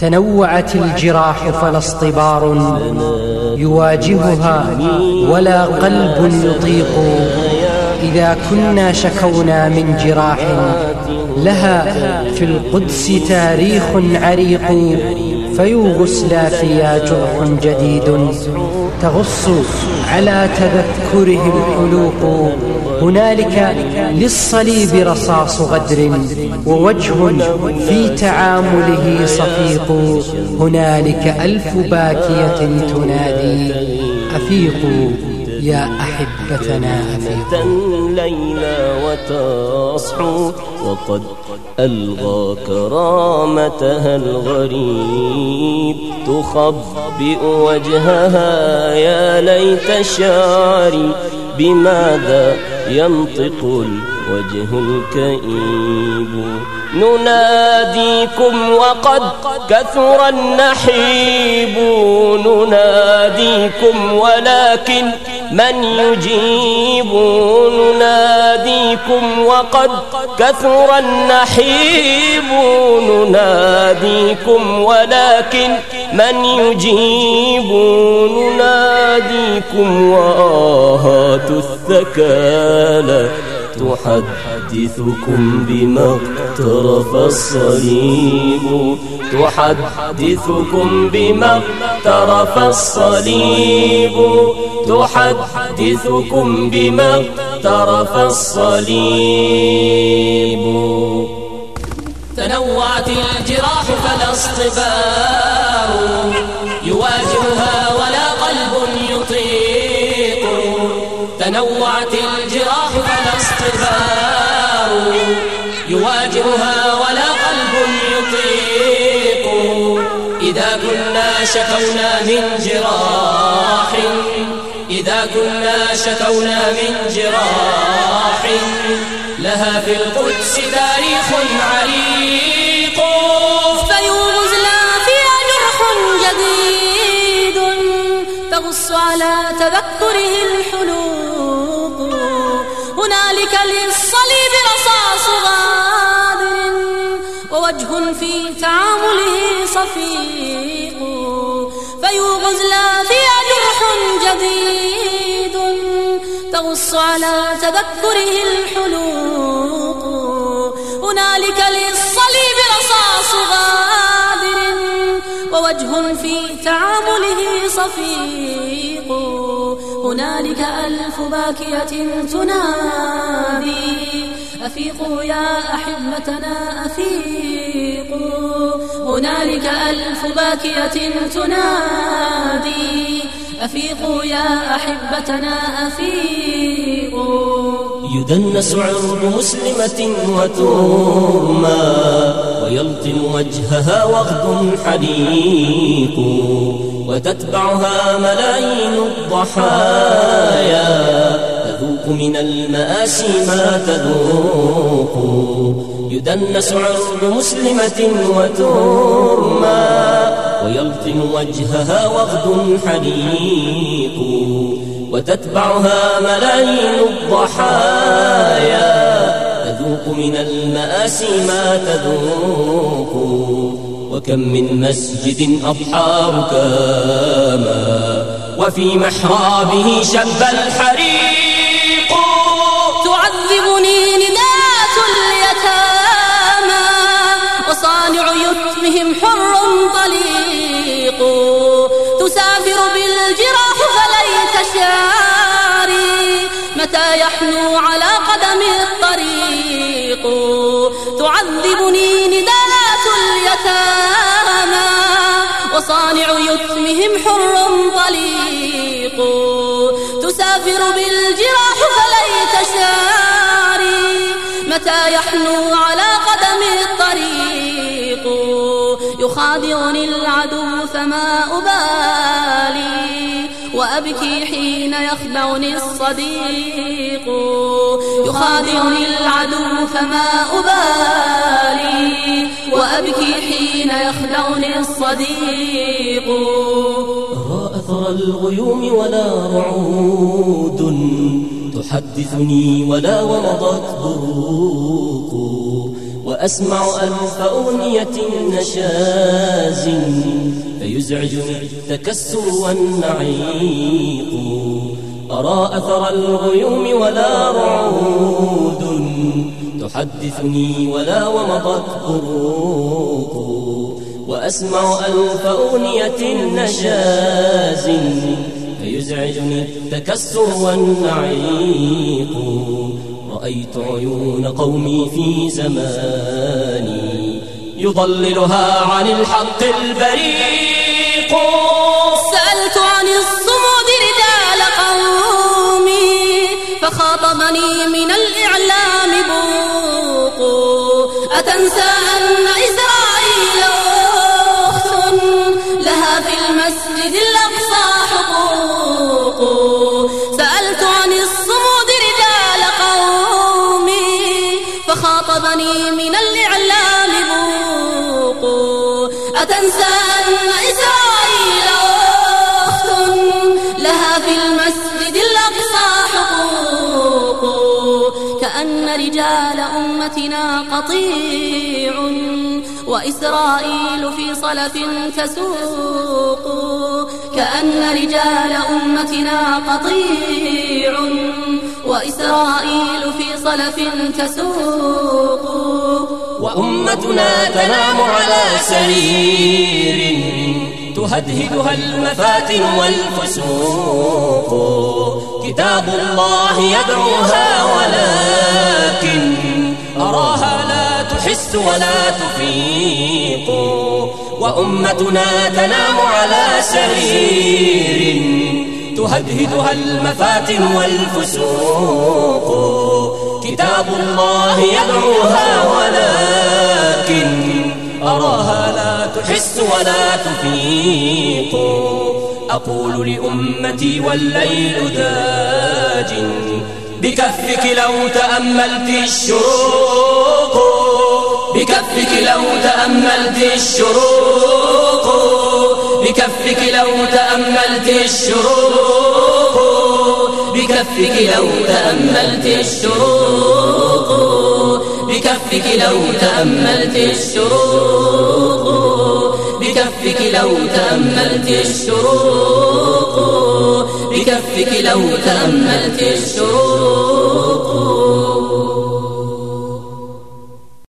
تنوعت الجراح فلا اصطبار يواجهها ولا قلب يطيق. إذا كنا شكونا من جراح لها في القدس تاريخ عريق فيوغسلا فيا جرح جديد. تغص على تذكره الحلوق هنالك للصليب رصاص غدر ووجه في تعامله صفيق. هنالك ألف باكية تنادي. أفيقوا يا أحبتنا أفيقوا ليلى وتصحو وقد ألغى كرامتها الغريب. تخبئ وجهها يا ليت شعري بماذا ينطق الوجه الكئيب. نناديكم وقد كثر النحيب. نناديكم ولكن من يجيب؟ نناديكم وقد كثر النحيب. نناديكم ولكن من يجيب نناديكم وآهات الثكالى تحدثكم بما اقترف الصليب. تحدثكم بما اقترف الصليب. تحدثكم بما اقترف الصليب. تنوعت الجراح فلا يواجهها ولا قلب يطيق. تنوعت الجراح فلا اصطبار. يواجهها ولا قلب يطيق. إذا كنا شكونا من جراح إذا كنا شكونا من جراح لها في القدس تاريخ عريق على تذكره الحلوق هنالك للصليب رصاص غادر ووجه في تعامله صفيق. فيغزلى فيها جرح جديد تغص على تذكره الحلوق تعامله صفيق. هنالك ألف باكية تنادي. أفيقوا يا أحبتنا أفيقوا هنالك ألف باكية تنادي. أفيقوا يا أحبتنا أفيقوا يدنس عرض مسلمة وترمى ويلطم وجهها وغد حريق وتتبعها ملايين الضحايا تذوق من المآسي ما تذوق. يدنس عرض مسلمة وترمى ويلطم وجهها وغد حريق وتتبعها ملايين الضحايا. تذوق من المآسي ما تذوق وكم من مسجد أضحى ركاما وفي محرابه شب الحريق تعذبني يحنو على قدم الطريق. تعذبني نداة اليتامى وصانع يتمهم حر طليق. تسافر بالجراح فليت شعري متى يحنو على قدم الطريق؟ يخادعني العدو فما أبالي. وأبكي حين يخدعني الصديق. يخادعني العدو فما أبالي. وأبكي حين يخدعني الصديق. أرى أثر الغيوم ولا رعود تحدثني ولا ومضت بروق وأسمع ألف أغنية نشاز فيزعجني التكسر والنعيق. أرى أثر الغيوم ولا رعود تحدثني ولا ومضت بروق وأسمع ألف أغنية نشاز فيزعجني التكسر والنعيق. رأيت عيون قومي في زماني يضللها عن الحق البريق سألت عن الصمود رجال قومي فخاطبني من الإعلام بوق. أتنسى أن إسرائيل أخت لها في المسجد الأقصى. رجال أمتنا قطيع وإسرائيل في صلف تسوق كأن رجال أمتنا قطيع وإسرائيل في صلف تسوق وأمتنا تنام على سرير تهدهدها المفاتن والفسوق كتاب الله يدعوها ولكن أراها لا تحس ولا تفيق. وأمتنا تنام على سرير تهدهدها المفاتن والفسوق. كتاب الله يدعوها ولكن أراها لا تحس ولا تفيق. أقول لأمتي والليل داج بكفك لو تأملت الشروق. بكفك لو تأملت الشروق. بكفك لو تأملت الشروق. بكفك لو تأملت الشروق. بكفك لو تأملت الشروق. بكفك لو تأملت الشروق. بكفك لو تأملت الشروق.